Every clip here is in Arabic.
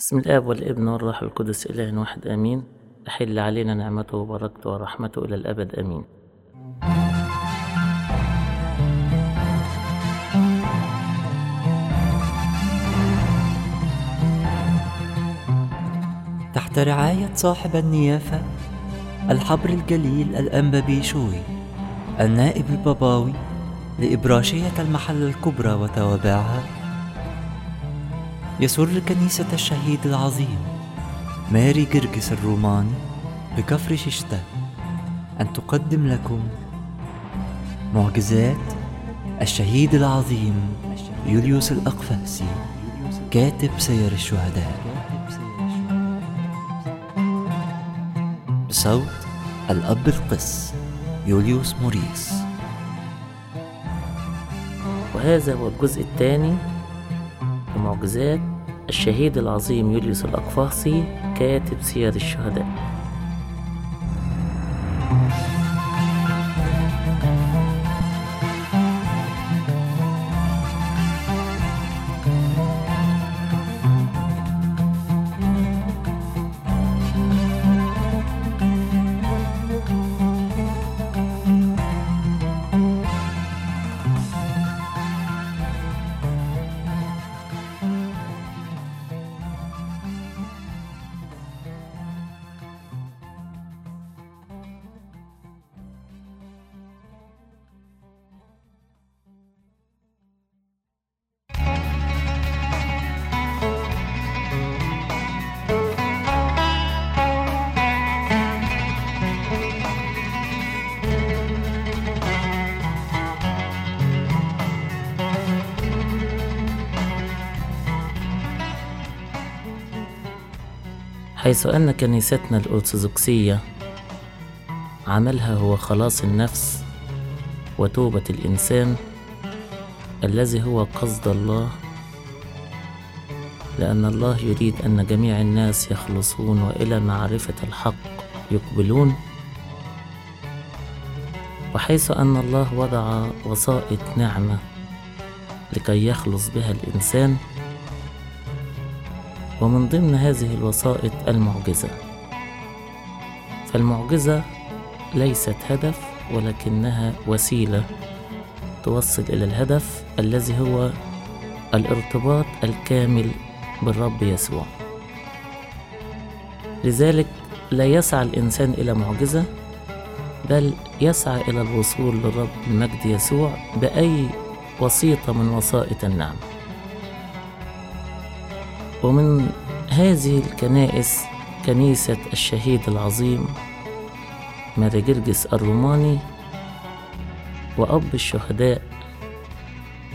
بسم الآب والابن والروح القدس إله واحد آمين. تحل علينا نعمته وبركته ورحمته إلى الأبد آمين. تحت رعاية صاحب النيافة الحبر الجليل الأنبا بيشوي النائب الباباوي لإبراشية المحل الكبرى وتوابعها يسر كنيسة الشهيد العظيم. ماري جرجس الروماني بكفر ششتة. أن تقدم لكم معجزات الشهيد العظيم يوليوس الأقفاسي كاتب سير الشهداء. بصوت الأب القس يوليوس موريس. وهذا هو الجزء الثاني ومعجزات الشهيد العظيم يوليوس الأقفاصي كاتب سير الشهداء. حيث أن كنيستنا الأرثوذكسية عملها هو خلاص النفس وتوبة الإنسان الذي هو قصد الله لأن الله يريد أن جميع الناس يخلصون وإلى معرفة الحق يقبلون. وحيث أن الله وضع وسائط نعمة لكي يخلص بها الإنسان ومن ضمن هذه الوسائط المعجزة. فالمعجزة ليست هدف ولكنها وسيلة توصل إلى الهدف الذي هو الارتباط الكامل بالرب يسوع. لذلك لا يسعى الإنسان إلى معجزة بل يسعى إلى الوصول للرب المجد يسوع بأي وسيطة من وسائط النعمه ومن هذه الكنائس كنيسة الشهيد العظيم ماري جرجس الروماني وأب الشهداء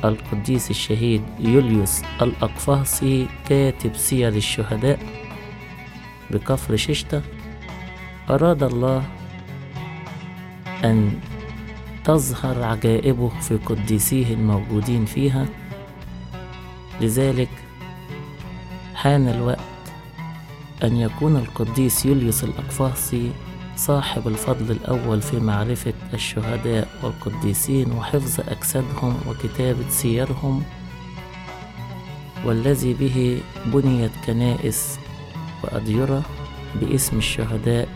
القديس الشهيد يوليوس الأقفاصي كاتب سير الشهداء بكفر ششتة. أراد الله أن تظهر عجائبه في قديسيه الموجودين فيها. لذلك حان الوقت أن يكون القديس يوليوس الأقفاصي صاحب الفضل الأول في معرفة الشهداء والقديسين وحفظ أجسادهم وكتابة سيرهم. والذي به بنيت كنائس وأديرة باسم الشهداء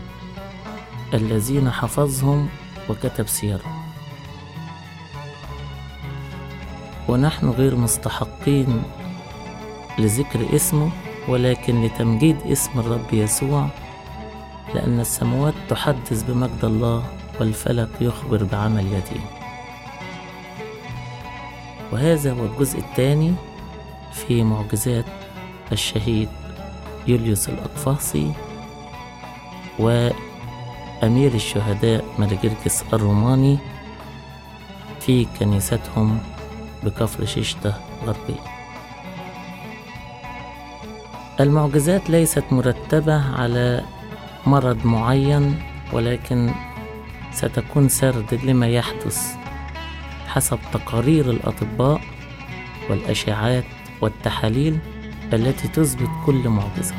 الذين حفظهم وكتب سيرهم. ونحن غير مستحقين لذكر اسمه ولكن لتمجيد اسم الرب يسوع لأن السماوات تحدث بمجد الله والفلك يخبر بعمل يديه وهذا هو الجزء الثاني في معجزات الشهيد يوليوس الأقفاصي وأمير الشهداء ملجرجس الروماني في كنيستهم بكفر شيشتة غربية المعجزات ليست مرتبة على مرض معين ولكن ستكون سرد لما يحدث حسب تقارير الأطباء والأشعات والتحاليل التي تثبت كل معجزة.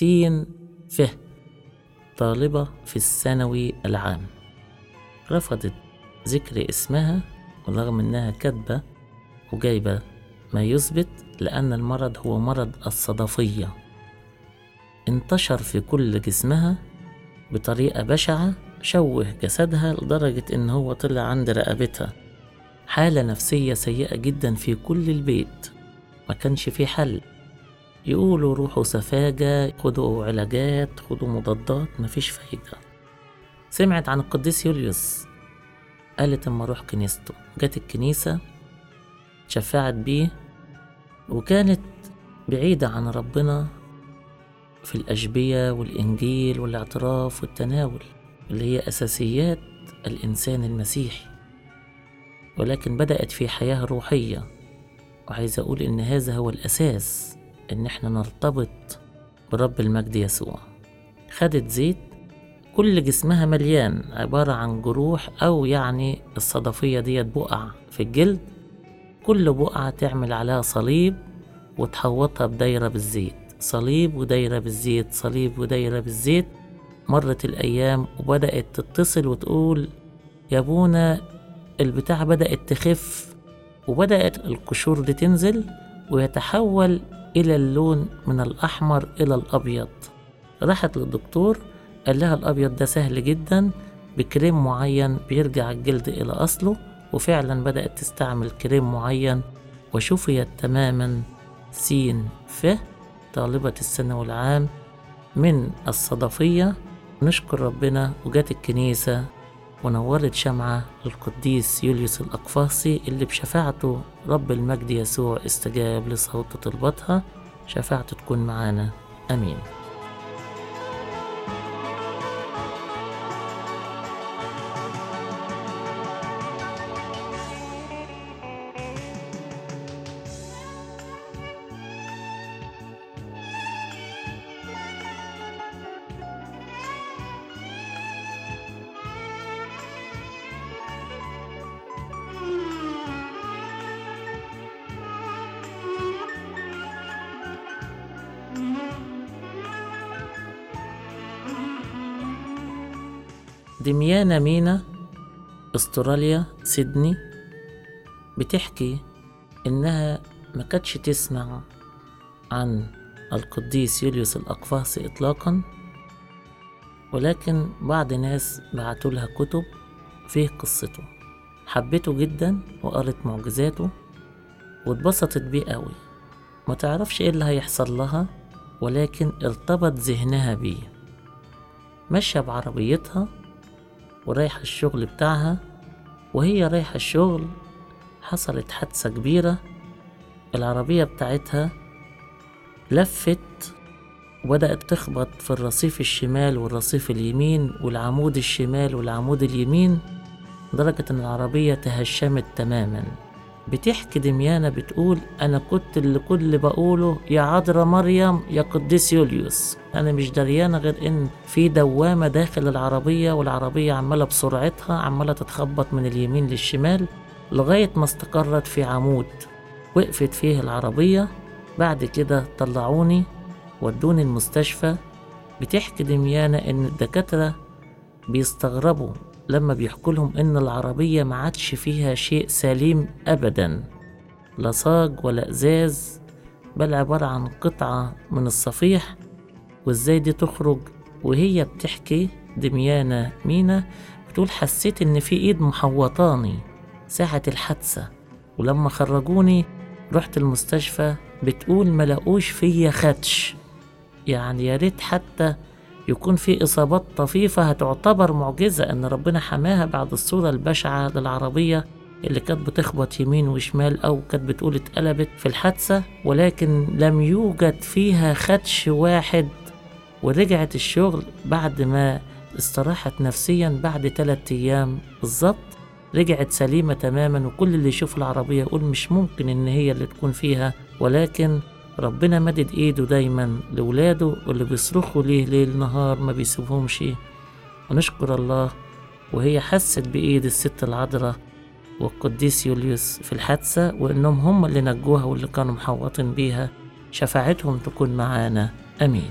سين فه طالبة في الثانوي العام. رفضت ذكر اسمها ورغم إنها كاتبة وجايبة ما يثبت لأن المرض هو مرض الصدفية. انتشر في كل جسمها بطريقة بشعة شوه جسدها لدرجة إن هو طلع عند رقبتها. حالة نفسية سيئة جدا في كل البيت. ما كانش في حل. يقولوا روحوا سفاجة خدوا علاجات خدوا مضادات مفيش فايدة. سمعت عن القديس يوليوس. قالت أما أروح كنيسته. جت الكنيسة شفعت بيه وكانت بعيدة عن ربنا في الأشبية والإنجيل والإعتراف والتناول اللي هي أساسيات الإنسان المسيحي. ولكن بدأت في حياة روحية. وعايز أقول إن هذا هو الأساس. إن إحنا نرتبط برب المجد يسوع. خدت زيت كل جسمها مليان عبارة عن جروح أو يعني الصدفية ديت بقع في الجلد كل بقعة تعمل عليها صليب وتحوطها بدايرة بالزيت. صليب ودايرة بالزيت صليب ودايرة بالزيت. مرت الأيام وبدأت تتصل وتقول يا أبونا البتاع بدأت تخف وبدأت القشور دي تنزل ويتحول إلى اللون من الأحمر إلى الأبيض. راحت للدكتور قال لها الأبيض ده سهل جدا بكريم معين بيرجع الجلد إلى أصله وفعلا بدأت تستعمل كريم معين وشفيت تماما سين ف طالبة الثانوي العام من الصدفية. نشكر ربنا وجات الكنيسة. ونورت شمعة للقديس يوليوس الأقفاصي اللي بشفاعته رب المجد يسوع استجاب لصوت طلبتها شفاعته تكون معانا. أمين. دميانة مينا أستراليا سيدني. بتحكي إنها ما كانتش تسمع عن القديس يوليوس الأقفاصي إطلاقا ولكن بعض ناس بعتوا لها كتب فيه قصته. حبته جدا وقرت معجزاته واتبسطت بيه قوي. ما تعرفش إيه اللي هيحصل لها ولكن ارتبط ذهنها بيه. ماشية بعربيتها ورايحة الشغل بتاعها وهي رايحة الشغل حصلت حادثة كبيرة العربية بتاعتها لفت وبدأت تخبط في الرصيف الشمال والرصيف اليمين والعمود الشمال والعمود اليمين لدرجة إن العربية تهشمت تماما. بتحكي دميانة بتقول أنا كنت اللي كل بقوله يا عذراء مريم يا قديس يوليوس. أنا مش دريانة غير إن في دوامة داخل العربية والعربية عمالة بسرعتها عمالة تتخبط من اليمين للشمال لغاية ما استقرت في عمود. وقفت فيه العربية. بعد كده طلعوني ودوني المستشفى. بتحكي دميانة إن الدكاترة بيستغربوا لما بيحكوا لهم إن العربية ما عادش فيها شيء سليم أبدا لا صاج ولا إزاز بل عبارة عن قطعة من الصفيح وإزاي دي تخرج؟ وهي بتحكي دميانة مينا بتقول حسيت إن في إيد محوطاني ساعة الحادثة. ولما خرجوني رحت المستشفى بتقول ملقوش فيا خدش. يعني يا ريت حتى يكون في إصابات طفيفة هتعتبر معجزة إن ربنا حماها بعد الصورة البشعة للعربية اللي كانت بتخبط يمين وشمال أو كانت بتقول اتقلبت في الحادثة ولكن لم يوجد فيها خدش واحد ورجعت الشغل بعد ما استراحت نفسيا بعد ثلاثة أيام بالظبط. رجعت سليمة تماما وكل اللي يشوف العربية يقول مش ممكن إن هي اللي تكون فيها ولكن ربنا مدد إيده دايما لولاده واللي بيصرخوا ليه ليل نهار ما بيسيبهمش. ونشكر الله وهي حست بإيد الست العذراء والقديس يوليوس في الحادثة وإنهم هم اللي نجوها واللي كانوا محوطين بيها. شفاعتهم تكون معانا. أمين.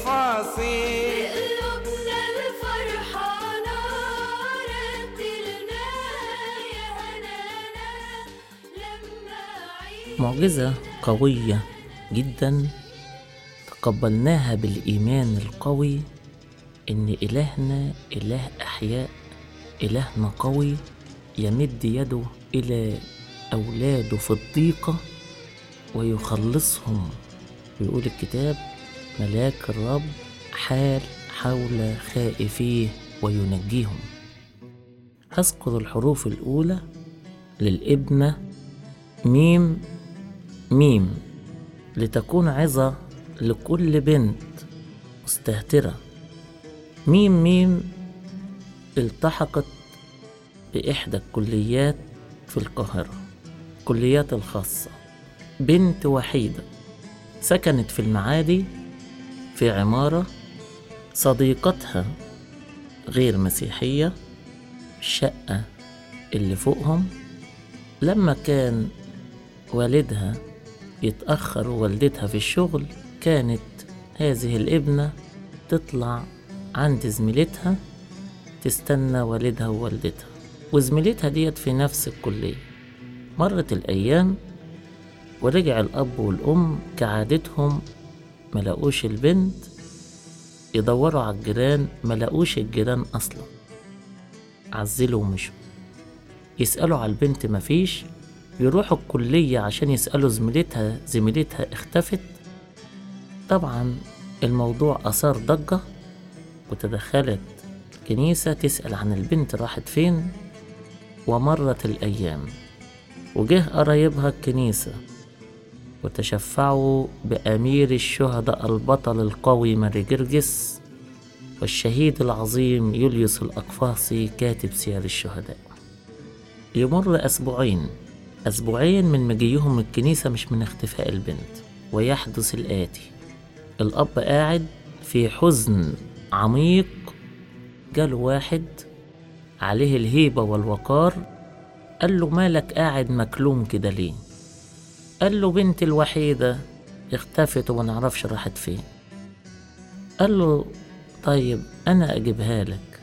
الإقفاصي قلوبنا الفرحانة رتلنا يا هنانا لما معجزة قوية جدا تقبلناها بالإيمان القوي إن إلهنا إله أحياء إلهنا قوي يمد يده إلى أولاده في الضيقة ويخلصهم. ويقول الكتاب ملاك الرب حال حول خائفيه وينجيهم. أذكر الحروف الأولى للإبنة ميم ميم لتكون عظة لكل بنت مستهترة. ميم ميم التحقت بإحدى الكليات في القاهرة كليات الخاصة. بنت وحيدة سكنت في المعادي في عمارة صديقتها غير مسيحية الشقة اللي فوقهم لما كان والدها يتأخر والدتها في الشغل كانت هذه الابنة تطلع عند زميلتها تستنى والدها ووالدتها. وزميلتها ديت في نفس الكلية. مرت الأيام ورجع الأب والأم كعادتهم ملقوش البنت يدوروا على الجيران ملقوش الجيران أصلا. عزلوا ومشوا يسألوا على البنت مفيش يروحوا الكلية عشان يسألوا زميلتها زميلتها اختفت؟ طبعا الموضوع أثار ضجة وتدخلت الكنيسة تسأل عن البنت راحت فين؟ ومرت الأيام. وجه قرايبها الكنيسة. وتشفعوا بأمير الشهداء البطل القوي ماري جرجس والشهيد العظيم يوليوس الأقفاصي كاتب سير الشهداء. يمر أسبوعين أسبوعين من مجيهم الكنيسة مش من اختفاء البنت ويحدث الآتي. الأب قاعد في حزن عميق جاله واحد عليه الهيبة والوقار قال له مالك قاعد مكلوم كده ليه؟ قال له بنتي الوحيدة اختفت وما نعرفش راحت فين. قال له طيب أنا أجيبها لك.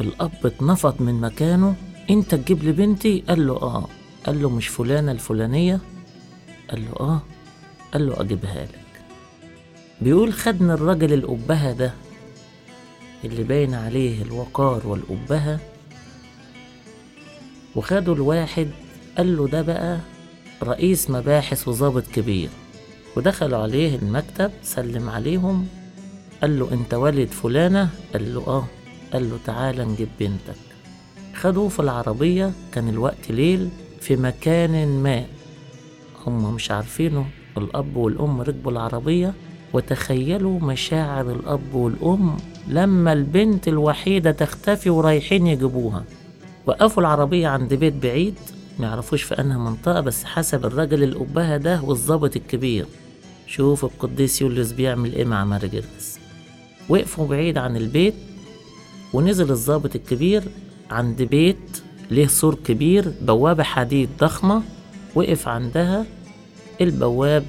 الأب اتنفض من مكانه أنت تجيب لي بنتي؟ قال له آه. قال له مش فلانة الفلانية. قال له آه. قال له أجيبها لك. بيقول خدنا الراجل الأبهة ده اللي باين عليه الوقار والأبهة وخدوا الواحد قال له ده بقى رئيس مباحث وظابط كبير ودخلوا عليه المكتب سلم عليهم قال له أنت والد فلانة؟ قال له آه. قال له تعالى نجيب بنتك. خدوه في العربية كان الوقت ليل في مكان ما. هم مش عارفينه الأب والأم ركبوا العربية وتخيلوا مشاعر الأب والأم لما البنت الوحيدة تختفي ورايحين يجيبوها. وقفوا العربية عند بيت بعيد ما يعرفوش في أنها منطقة بس حسب الراجل الأبهة ده والظابط الكبير. شوف القديس يوليوس بيعمل إيه مع مارجريس وقفوا بعيد عن البيت ونزل الظابط الكبير عند بيت ليه سور كبير بوابة حديد ضخمة وقف عندها. البواب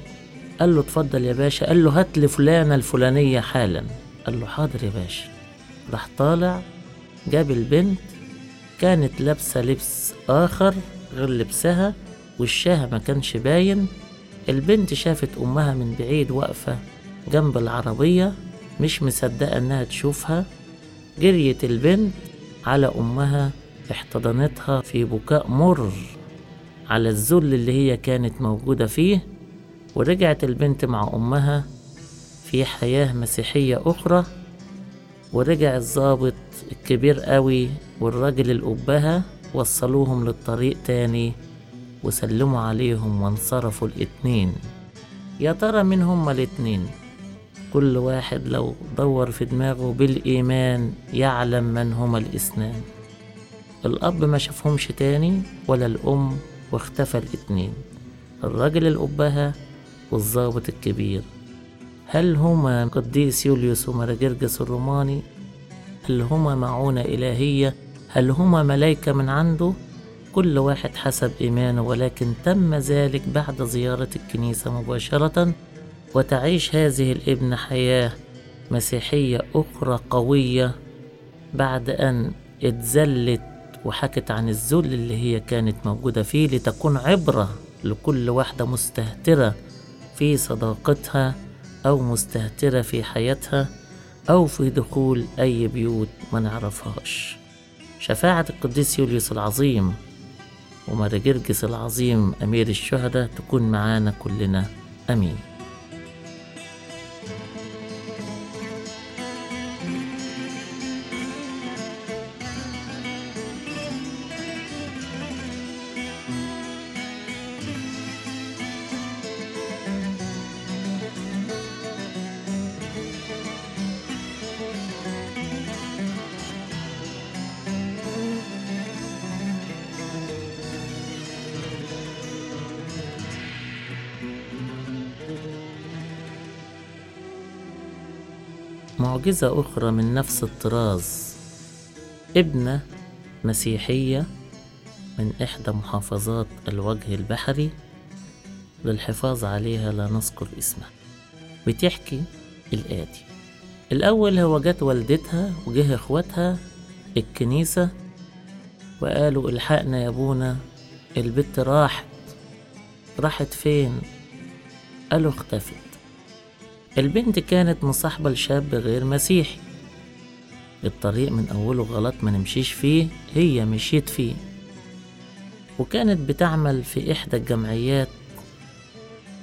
قال له اتفضل يا باشا قال له هات لي فلانة الفلانية حالا. قال له حاضر يا باشا. راح طالع جاب البنت كانت لابسة لبس آخر. غير لبسها وشها ما كانش باين. البنت شافت أمها من بعيد واقفة جنب العربية مش مصدقة إنها تشوفها. جريت البنت على أمها احتضنتها في بكاء مر على الذل اللي هي كانت موجودة فيه. ورجعت البنت مع أمها في حياة مسيحية أخرى. ورجع الضابط الكبير قوي والراجل الأبهة وصلوهم للطريق تاني وسلموا عليهم وانصرفوا الاتنين. يا ترى مين هما الاتنين؟ كل واحد لو دور في دماغه بالإيمان يعلم من هما الاثنان الأب ما شافهمش تاني ولا الأم واختفى الاتنين. الراجل الأبهة والظابط الكبير. هل هما قديس يوليوس ومراجرجس الروماني؟ هل هما معونة إلهية هل هما ملايكة من عنده؟ كل واحد حسب إيمانه ولكن تم ذلك بعد زيارة الكنيسة مباشرة وتعيش هذه الابنة حياة مسيحية أخرى قوية بعد أن اتذلت وحكت عن الذل اللي هي كانت موجودة فيه لتكون عبرة لكل واحدة مستهترة في صداقتها أو مستهترة في حياتها أو في دخول أي بيوت ما نعرفهاش. شفاعة القديس يوليوس العظيم. ومارجرجس العظيم أمير الشهداء تكون معانا كلنا. أمين. معجزة أخرى من نفس الطراز. ابنة مسيحية من إحدى محافظات الوجه البحري. للحفاظ عليها لا نذكر اسمها. بتحكي الآتي. الأول هو جت والدتها وجه إخواتها الكنيسة وقالوا إلحقنا يا أبونا البت راحت. راحت فين؟ قالوا اختفت. البنت كانت مصاحبة لشاب غير مسيحي. الطريق من أوله غلط ما نمشيش فيه هي مشيت فيه. وكانت بتعمل في إحدى الجمعيات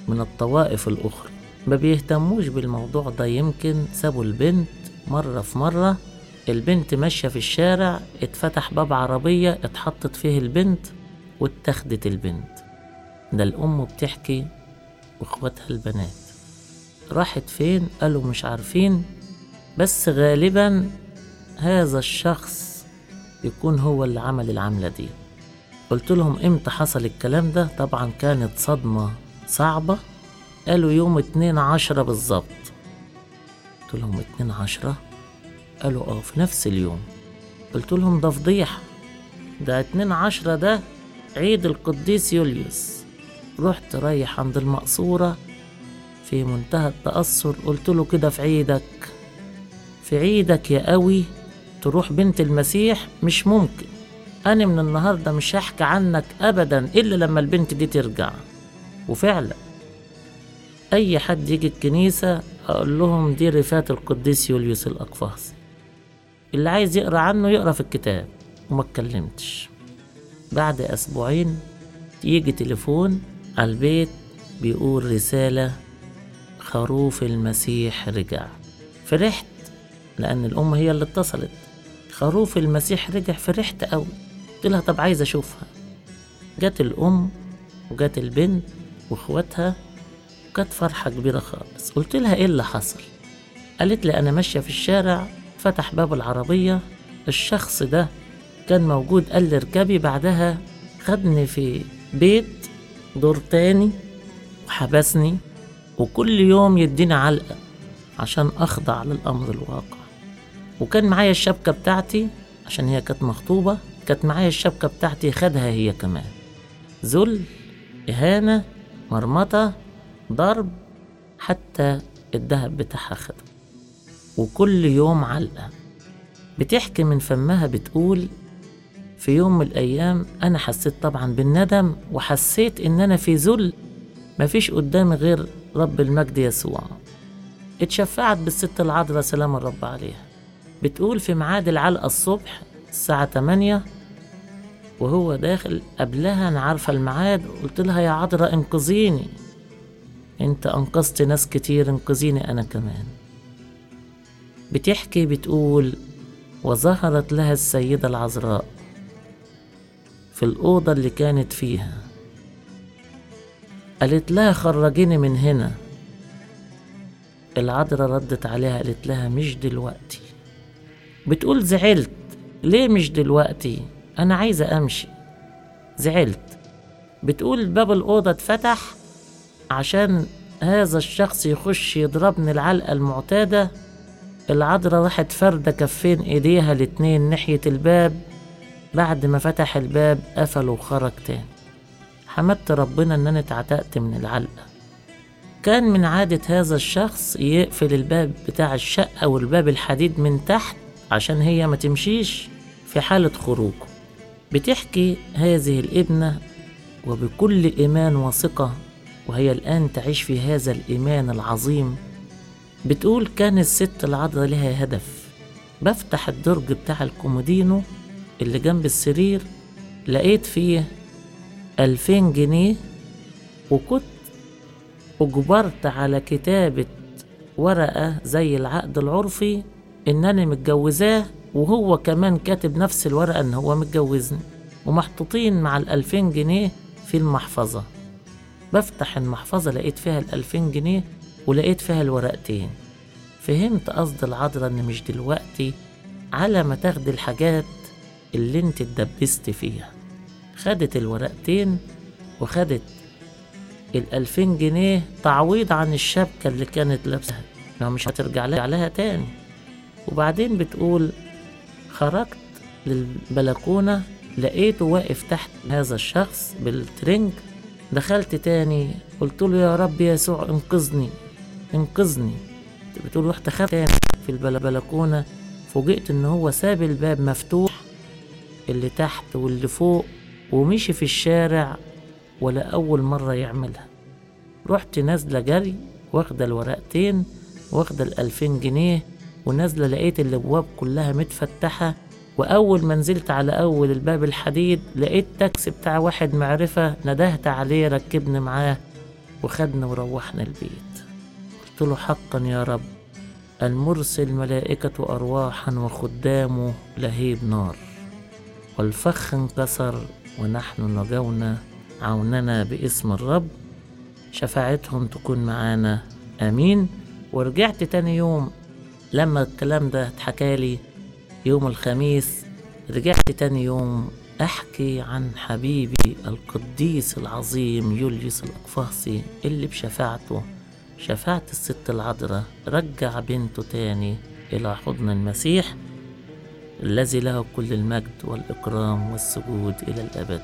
من الطوائف الأخرى. ما بيهتموش بالموضوع ده يمكن سابوا البنت مرة في مرة. البنت ماشية في الشارع اتفتح باب عربية اتحطت فيه البنت واتخدت البنت. ده الأم بتحكي واخواتها البنات. راحت فين؟ قالوا مش عارفين. بس غالبا هذا الشخص يكون هو اللي عمل العملة دي. قلت لهم إمتى حصل الكلام ده؟ طبعا كانت صدمة صعبة. قالوا يوم اتنين عشرة بالظبط. قلت لهم اتنين عشرة؟ قالوا آه في نفس اليوم. قلت لهم ده فضيحة. ده اتنين عشرة ده عيد القديس يوليوس. رحت رايح عند المقصورة. في منتهى التأثر قلت له كده في عيدك. في عيدك يا قوي تروح بنت المسيح مش ممكن. أنا من النهاردة مش هحكي عنك أبدا إلا لما البنت دي ترجع. وفعلا أي حد يجي الكنيسة أقول لهم دي رفات القديس يوليوس الأقفاصي. اللي عايز يقرأ عنه يقرأ في الكتاب. وما اتكلمتش. بعد أسبوعين يجي تليفون على البيت بيقول رسالة خروف المسيح رجع. فرحت لأن الأم هي اللي اتصلت. خروف المسيح رجع فرحت أوي. قلت لها طب عايزة أشوفها. جت الأم وجت البنت وإخواتها وكانت فرحة كبيرة خالص. قلت لها إيه اللي حصل؟ قالت لي أنا ماشية في الشارع فتح باب العربية. الشخص ده كان موجود قال لي اركبي بعدها خدني في بيت دور تاني وحبسني. وكل يوم يديني علقة عشان أخضع للأمر الواقع. وكان معايا الشبكة بتاعتي عشان هي كانت مخطوبة كانت معايا الشبكة بتاعتي خدها هي كمان. ذل إهانة مرمطة ضرب حتى الذهب بتاعها خده وكل يوم علقة. بتحكي من فمها بتقول في يوم من الأيام أنا حسيت طبعا بالندم وحسيت إن أنا في ذل. مفيش قدامي غير رب المجد يسوع. اتشفعت بالست العذراء سلام الرب عليها. بتقول في ميعاد العلقة الصبح الساعة 8 وهو داخل قبلها أنا عارفة الميعاد قلت لها يا عذراء انقذيني. أنت أنقذت ناس كتير انقذيني أنا كمان. بتحكي بتقول وظهرت لها السيدة العذراء في الأوضة اللي كانت فيها. قالت لها خرجيني من هنا. العذراء ردت عليها قالت لها مش دلوقتي. بتقول زعلت. ليه مش دلوقتي؟ أنا عايزة أمشي. زعلت. بتقول باب الأوضة اتفتح عشان هذا الشخص يخش يضربني العلقة المعتادة. العذراء راحت فردة كفين إيديها الاتنين ناحية الباب. بعد ما فتح الباب قفل وخرج تاني. حمدت ربنا إن أنا اتعتقت من العلقة. كان من عادة هذا الشخص يقفل الباب بتاع الشقة والباب الحديد من تحت عشان هي ما تمشيش في حالة خروجه. بتحكي هذه الابنة وبكل إيمان وثقة وهي الآن تعيش في هذا الإيمان العظيم. بتقول كان الست العذراء لها هدف. بفتح الدرج بتاع الكومودينو اللي جنب السرير لقيت فيه ألفين جنيه وكنت أجبرت على كتابة ورقة زي العقد العرفي إن أنا متجوزاه وهو كمان كاتب نفس الورقة إن هو متجوزني ومحطوطين مع الألفين جنيه في المحفظة. بفتح المحفظة لقيت فيها الألفين جنيه ولقيت فيها الورقتين. فهمت قصد العذراء إن مش دلوقتي على ما تاخدي الحاجات اللي أنت اتدبست فيها. خدت الورقتين وخدت الألفين جنيه تعويض عن الشبكة اللي كانت لابسها. لو مش هترجع لها تاني. وبعدين بتقول خرجت للبلكونة لقيته واقف تحت هذا الشخص بالترنج دخلت تاني قلت له يا رب يسوع انقذني انقذني. بتقول رحت خدت تاني في البلكونة فوجئت إن هو ساب الباب مفتوح اللي تحت واللي فوق ومشي في الشارع ولا أول مرة يعملها. رحت نازلة جري واخدة الورقتين واخدة الألفين جنيه ونازلة لقيت الأبواب كلها متفتحة وأول ما نزلت على أول الباب الحديد لقيت تاكسي بتاع واحد معرفة ندهت عليه ركبني معاه وخدنا وروحنا البيت. قلت له حقا يا رب المرسل ملائكة أرواحا وخدامه لهيب نار. والفخ انكسر ونحن نجونا عوننا باسم الرب. شفاعتهم تكون معانا. آمين. ورجعت تاني يوم لما الكلام ده اتحكالي يوم الخميس رجعت تاني يوم أحكي عن حبيبي القديس العظيم يوليوس الأقفاصي اللي بشفاعته شفاعة الست العذراء رجع بنته تاني إلى حضن المسيح. الذي له كل المجد والإكرام والسجود إلى الأبد.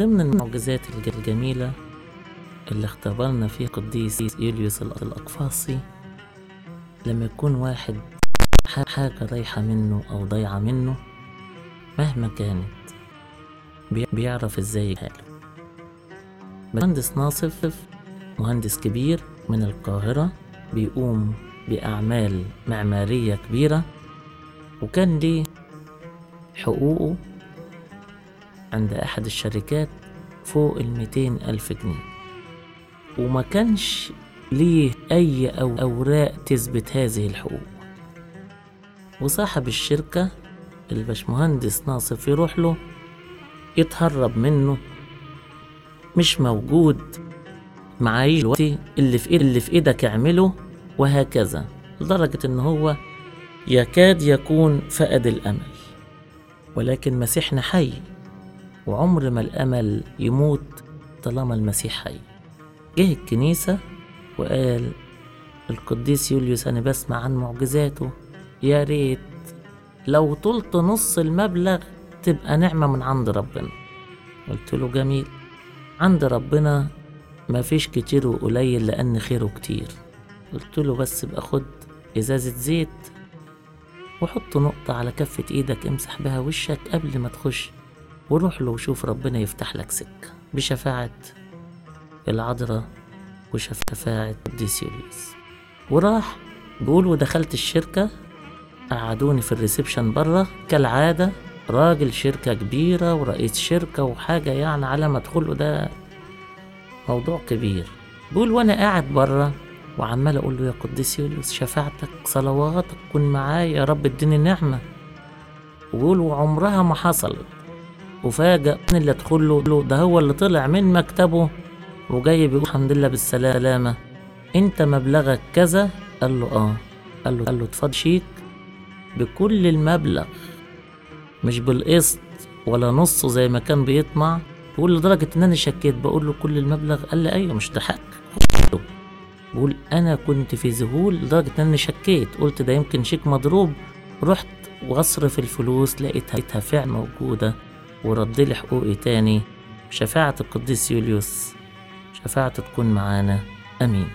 ضمن المعجزات الج- الجميلة اللي اختبرنا فيها قديس يوليوس الأ- الأقفاصي لما يكون واحد حاجة رايحة منه أو ضايعة منه مهما كانت. بي- بيعرف إزاي يجيبها له مهندس ناصف مهندس كبير من القاهرة بيقوم بأعمال معمارية كبيرة وكان ليه حقوقه عند أحد الشركات فوق الميتين ألف جنيه. وما كانش ليه أي أو أوراق تثبت هذه الحقوق. وصاحب الشركة الباشمهندس ناصف يروح له يتهرب منه مش موجود. معايش دلوقتي اللي في إيد اللي في إيدك اعمله وهكذا. لدرجة إن هو يكاد يكون فقد الأمل. ولكن مسيحنا حي. وعمر ما الأمل يموت طالما المسيح حي جه الكنيسة وقال القديس يوليوس أنا بسمع عن معجزاته. يا ريت لو طلت نص المبلغ تبقى نعمة من عند ربنا. قلت له جميل. عند ربنا ما فيش كتير وقليل لأن خيره كتير. قلت له بس بقى خد إزازة زيت وحط نقطة على كفة إيدك امسح بها وشك قبل ما تخش. وروح له وشوف ربنا يفتح لك سكة. بشفاعة العذراء وشفاعة قديس يوليوس وراح بيقول ودخلت الشركة قعدوني في الريسبشن بره كالعادة راجل شركة كبيرة ورئيس شركة وحاجة يعني على ما ادخله ده موضوع كبير. بيقول وأنا قاعد بره وعمال أقول له يا قديس يوليوس شفاعتك صلواتك كن معايا يا رب اديني نعمة. وبيقول وعمرها ما حصلت. وفاجأ اللي ادخل له ده هو اللي طلع من مكتبه وجاي بيقول الحمد لله بالسلامة. أنت مبلغك كذا؟ قال له آه. قال له قال له اتفضل شيك. بكل المبلغ. مش بالقسط ولا نصه زي ما كان بيطمع. بقول لدرجة إن أنا شكيت. بقول له كل المبلغ؟ قال لي أيوه مش ده بقول أنا كنت في ذهول لدرجة إن أنا شكيت. قلت ده يمكن شيك مضروب. رحت وأصرف الفلوس لقيتها لقيتها فعل موجودة. ورد لي حقوقي تاني شفاعة القديس يوليوس. شفاعة تكون معانا. آمين.